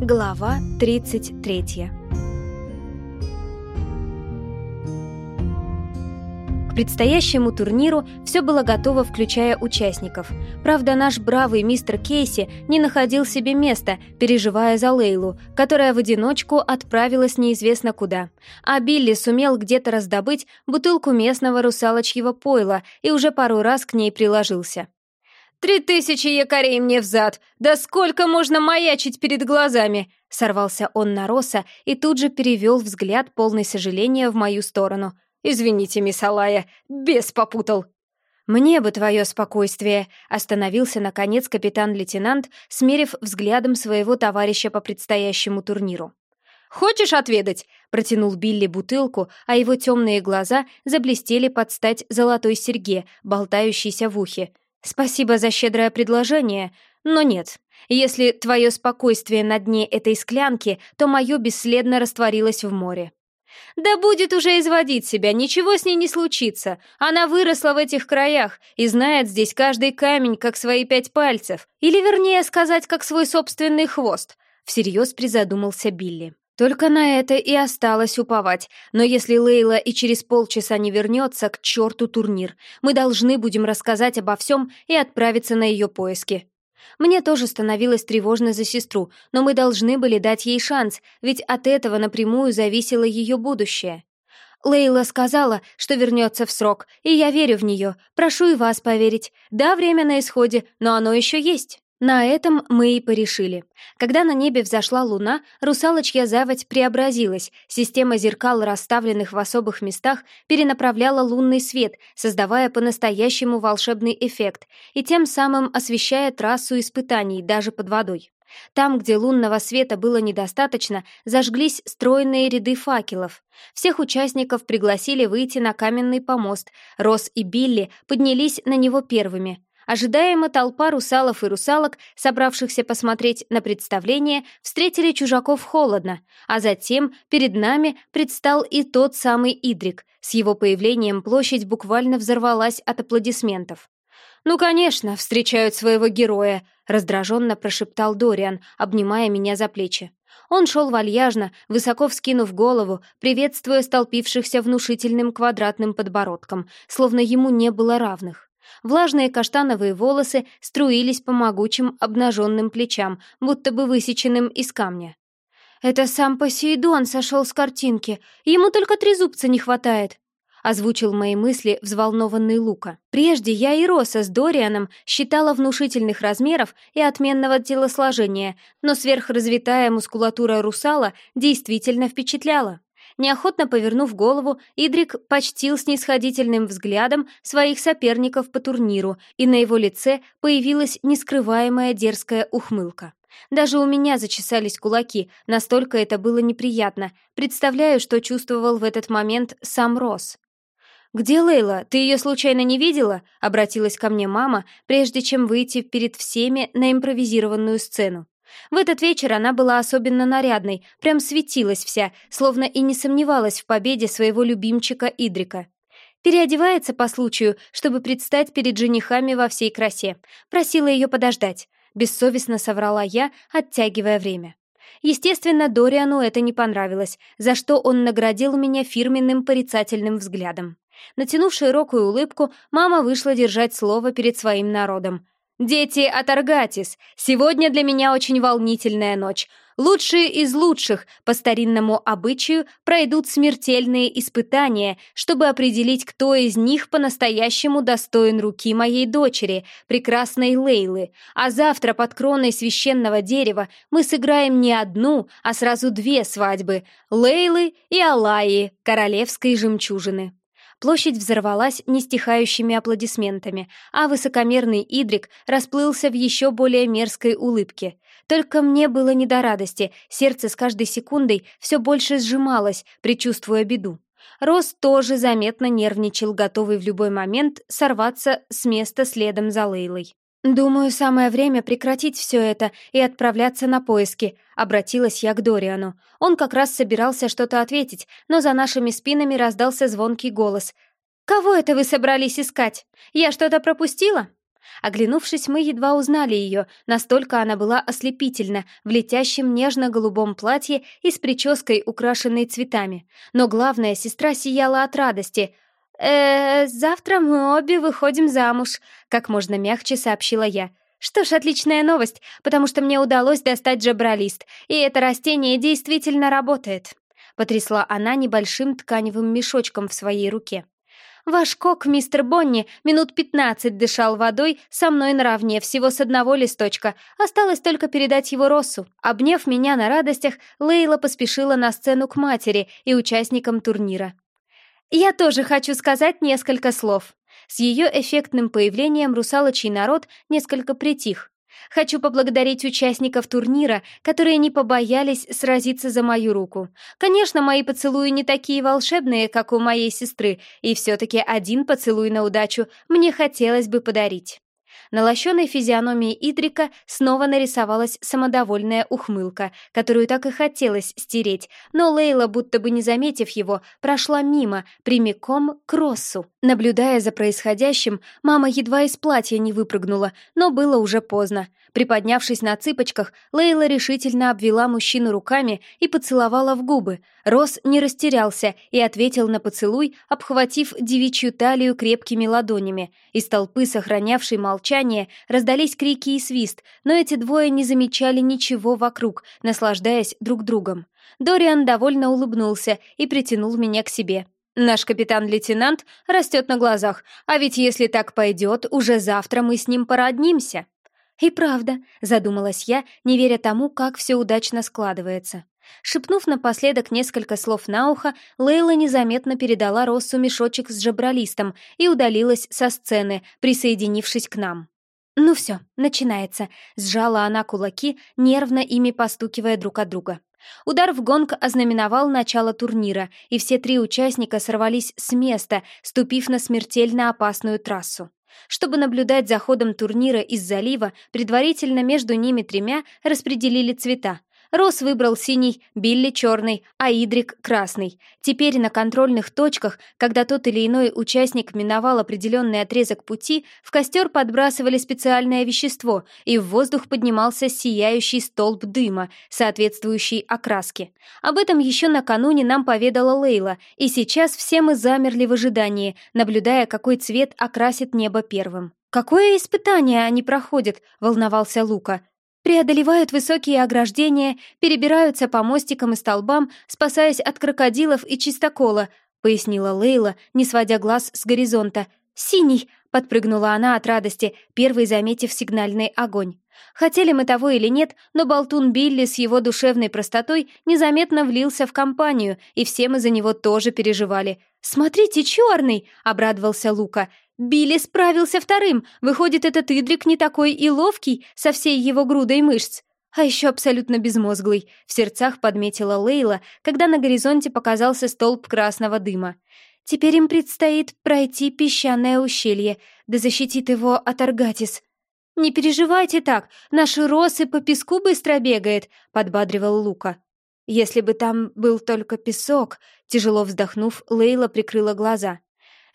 Глава 33 К предстоящему турниру все было готово, включая участников. Правда, наш бравый мистер Кейси не находил себе места, переживая за Лейлу, которая в одиночку отправилась неизвестно куда. А Билли сумел где-то раздобыть бутылку местного русалочьего пойла и уже пару раз к ней приложился. «Три тысячи якорей мне взад! Да сколько можно маячить перед глазами!» Сорвался он на Роса и тут же перевел взгляд, полный сожаления, в мою сторону. «Извините, мисс Алая, бес попутал!» «Мне бы твое спокойствие», — остановился, наконец, капитан-лейтенант, смерив взглядом своего товарища по предстоящему турниру. «Хочешь отведать?» — протянул Билли бутылку, а его темные глаза заблестели под стать золотой серьге, болтающейся в ухе. «Спасибо за щедрое предложение, но нет. Если твое спокойствие на дне этой склянки, то мое бесследно растворилось в море». «Да будет уже изводить себя, ничего с ней не случится. Она выросла в этих краях и знает здесь каждый камень, как свои пять пальцев. Или, вернее сказать, как свой собственный хвост», — всерьез призадумался Билли. Только на это и осталось уповать. Но если Лейла и через полчаса не вернется, к черту турнир. Мы должны будем рассказать обо всем и отправиться на ее поиски. Мне тоже становилось тревожно за сестру, но мы должны были дать ей шанс, ведь от этого напрямую зависело ее будущее. Лейла сказала, что вернется в срок, и я верю в нее. Прошу и вас поверить. Да, время на исходе, но оно еще есть. На этом мы и порешили. Когда на небе взошла луна, русалочья заводь преобразилась, система зеркал, расставленных в особых местах, перенаправляла лунный свет, создавая по-настоящему волшебный эффект и тем самым освещая трассу испытаний даже под водой. Там, где лунного света было недостаточно, зажглись стройные ряды факелов. Всех участников пригласили выйти на каменный помост. Рос и Билли поднялись на него первыми. Ожидаемо толпа русалов и русалок, собравшихся посмотреть на представление, встретили чужаков холодно, а затем перед нами предстал и тот самый Идрик. С его появлением площадь буквально взорвалась от аплодисментов. «Ну, конечно, встречают своего героя», — раздраженно прошептал Дориан, обнимая меня за плечи. Он шел вальяжно, высоко вскинув голову, приветствуя столпившихся внушительным квадратным подбородком, словно ему не было равных. Влажные каштановые волосы струились по могучим обнаженным плечам, будто бы высеченным из камня. «Это сам Посейдон сошел с картинки, ему только трезубца не хватает», озвучил мои мысли взволнованный Лука. Прежде я и Роса с Дорианом считала внушительных размеров и отменного телосложения, но сверхразвитая мускулатура русала действительно впечатляла. Неохотно повернув голову, Идрик почтил снисходительным взглядом своих соперников по турниру, и на его лице появилась нескрываемая дерзкая ухмылка. Даже у меня зачесались кулаки, настолько это было неприятно. Представляю, что чувствовал в этот момент сам Рос. «Где Лейла? Ты ее случайно не видела?» — обратилась ко мне мама, прежде чем выйти перед всеми на импровизированную сцену. В этот вечер она была особенно нарядной, прям светилась вся, словно и не сомневалась в победе своего любимчика Идрика. Переодевается по случаю, чтобы предстать перед женихами во всей красе. Просила ее подождать. Бессовестно соврала я, оттягивая время. Естественно, Дориану это не понравилось, за что он наградил меня фирменным порицательным взглядом. Натянув широкую улыбку, мама вышла держать слово перед своим народом. «Дети Атаргатис, сегодня для меня очень волнительная ночь. Лучшие из лучших, по старинному обычаю, пройдут смертельные испытания, чтобы определить, кто из них по-настоящему достоин руки моей дочери, прекрасной Лейлы. А завтра под кроной священного дерева мы сыграем не одну, а сразу две свадьбы — Лейлы и Алаи, королевской жемчужины». Площадь взорвалась нестихающими аплодисментами, а высокомерный Идрик расплылся в еще более мерзкой улыбке. Только мне было не до радости, сердце с каждой секундой все больше сжималось, предчувствуя беду. Рос тоже заметно нервничал, готовый в любой момент сорваться с места следом за Лейлой. «Думаю, самое время прекратить все это и отправляться на поиски», — обратилась я к Дориану. Он как раз собирался что-то ответить, но за нашими спинами раздался звонкий голос. «Кого это вы собрались искать? Я что-то пропустила?» Оглянувшись, мы едва узнали ее, настолько она была ослепительна, в летящем нежно-голубом платье и с прической, украшенной цветами. Но главная сестра сияла от радости. «Э, завтра мы обе выходим замуж», — как можно мягче сообщила я. «Что ж, отличная новость, потому что мне удалось достать джабралист, и это растение действительно работает», — потрясла она небольшим тканевым мешочком в своей руке. Ваш кок, мистер Бонни, минут пятнадцать дышал водой со мной наравне, всего с одного листочка. Осталось только передать его Россу. Обняв меня на радостях, Лейла поспешила на сцену к матери и участникам турнира. «Я тоже хочу сказать несколько слов». С ее эффектным появлением русалочий народ несколько притих. Хочу поблагодарить участников турнира, которые не побоялись сразиться за мою руку. Конечно, мои поцелуи не такие волшебные, как у моей сестры, и все-таки один поцелуй на удачу мне хотелось бы подарить. На лощеной физиономии Идрика снова нарисовалась самодовольная ухмылка, которую так и хотелось стереть, но Лейла, будто бы не заметив его, прошла мимо, прямиком к Россу. Наблюдая за происходящим, мама едва из платья не выпрыгнула, но было уже поздно. Приподнявшись на цыпочках, Лейла решительно обвела мужчину руками и поцеловала в губы. Росс не растерялся и ответил на поцелуй, обхватив девичью талию крепкими ладонями. Из толпы, сохранявшей молчание, раздались крики и свист, но эти двое не замечали ничего вокруг, наслаждаясь друг другом. Дориан довольно улыбнулся и притянул меня к себе. Наш капитан-лейтенант растет на глазах, а ведь если так пойдет, уже завтра мы с ним породнимся. «И правда», — задумалась я, не веря тому, как все удачно складывается. Шепнув напоследок несколько слов на ухо, Лейла незаметно передала Россу мешочек с жабралистом и удалилась со сцены, присоединившись к нам. «Ну все, начинается», — сжала она кулаки, нервно ими постукивая друг от друга. Удар в гонг ознаменовал начало турнира, и все три участника сорвались с места, ступив на смертельно опасную трассу. Чтобы наблюдать за ходом турнира из залива, предварительно между ними тремя распределили цвета. Рос выбрал синий, Билли черный, а Идрик красный. Теперь на контрольных точках, когда тот или иной участник миновал определенный отрезок пути, в костер подбрасывали специальное вещество, и в воздух поднимался сияющий столб дыма, соответствующий окраске. Об этом еще накануне нам поведала Лейла, и сейчас все мы замерли в ожидании, наблюдая, какой цвет окрасит небо первым. «Какое испытание они проходят?» — волновался Лука преодолевают высокие ограждения, перебираются по мостикам и столбам, спасаясь от крокодилов и чистокола», — пояснила Лейла, не сводя глаз с горизонта. «Синий!» — подпрыгнула она от радости, первый заметив сигнальный огонь. Хотели мы того или нет, но болтун Билли с его душевной простотой незаметно влился в компанию, и все мы за него тоже переживали. «Смотрите, черный!» — обрадовался Лука. Билли справился вторым. Выходит, этот Идрик не такой и ловкий со всей его грудой мышц. А еще абсолютно безмозглый, в сердцах подметила Лейла, когда на горизонте показался столб красного дыма. Теперь им предстоит пройти песчаное ущелье, да защитит его от Аргатис. «Не переживайте так, наши росы по песку быстро бегает», — подбадривал Лука. «Если бы там был только песок», — тяжело вздохнув, Лейла прикрыла глаза.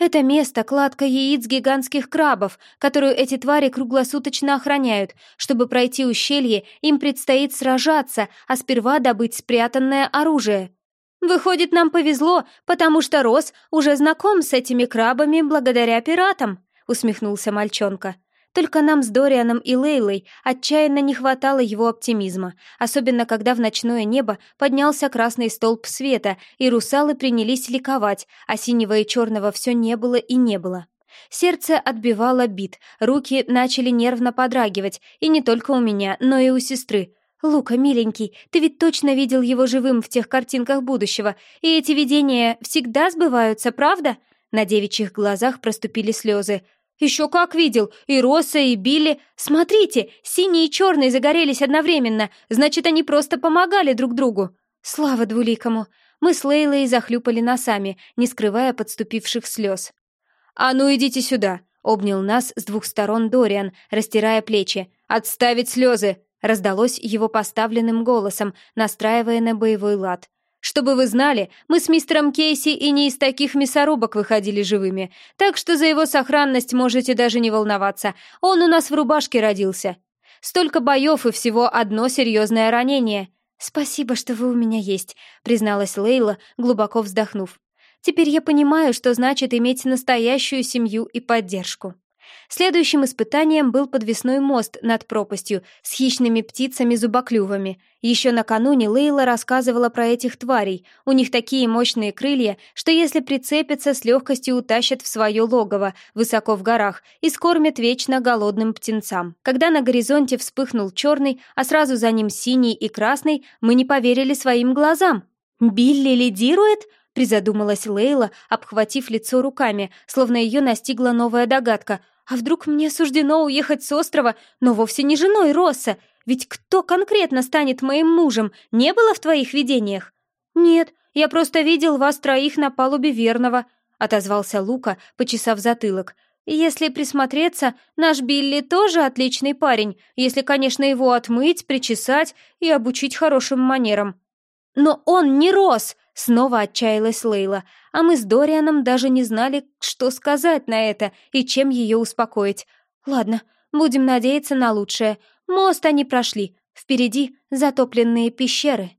Это место — кладка яиц гигантских крабов, которую эти твари круглосуточно охраняют. Чтобы пройти ущелье, им предстоит сражаться, а сперва добыть спрятанное оружие. Выходит, нам повезло, потому что Рос уже знаком с этими крабами благодаря пиратам, усмехнулся мальчонка. Только нам с Дорианом и Лейлой отчаянно не хватало его оптимизма, особенно когда в ночное небо поднялся красный столб света, и русалы принялись ликовать, а синего и черного все не было и не было. Сердце отбивало бит, руки начали нервно подрагивать, и не только у меня, но и у сестры. «Лука, миленький, ты ведь точно видел его живым в тех картинках будущего, и эти видения всегда сбываются, правда?» На девичьих глазах проступили слезы. «Еще как видел! И Росса, и Билли! Смотрите, синий и черный загорелись одновременно, значит, они просто помогали друг другу!» «Слава двуликому!» Мы с Лейлой захлюпали носами, не скрывая подступивших слез. «А ну идите сюда!» — обнял нас с двух сторон Дориан, растирая плечи. «Отставить слезы!» — раздалось его поставленным голосом, настраивая на боевой лад. Чтобы вы знали, мы с мистером Кейси и не из таких мясорубок выходили живыми, так что за его сохранность можете даже не волноваться. Он у нас в рубашке родился. Столько боев и всего одно серьезное ранение. Спасибо, что вы у меня есть, призналась Лейла, глубоко вздохнув. Теперь я понимаю, что значит иметь настоящую семью и поддержку. Следующим испытанием был подвесной мост над пропастью с хищными птицами-зубоклювами. Еще накануне Лейла рассказывала про этих тварей. У них такие мощные крылья, что если прицепятся, с легкостью утащат в свое логово, высоко в горах, и скормят вечно голодным птенцам. Когда на горизонте вспыхнул черный, а сразу за ним синий и красный, мы не поверили своим глазам. «Билли лидирует?» призадумалась Лейла, обхватив лицо руками, словно ее настигла новая догадка. А вдруг мне суждено уехать с острова, но вовсе не женой Росса? Ведь кто конкретно станет моим мужем, не было в твоих видениях? Нет, я просто видел вас троих на палубе верного, отозвался Лука, почесав затылок. Если присмотреться, наш Билли тоже отличный парень, если, конечно, его отмыть, причесать и обучить хорошим манерам. Но он не рос, снова отчаялась Лейла, а мы с Дорианом даже не знали, что сказать на это и чем ее успокоить. Ладно, будем надеяться на лучшее. Мост они прошли, впереди затопленные пещеры.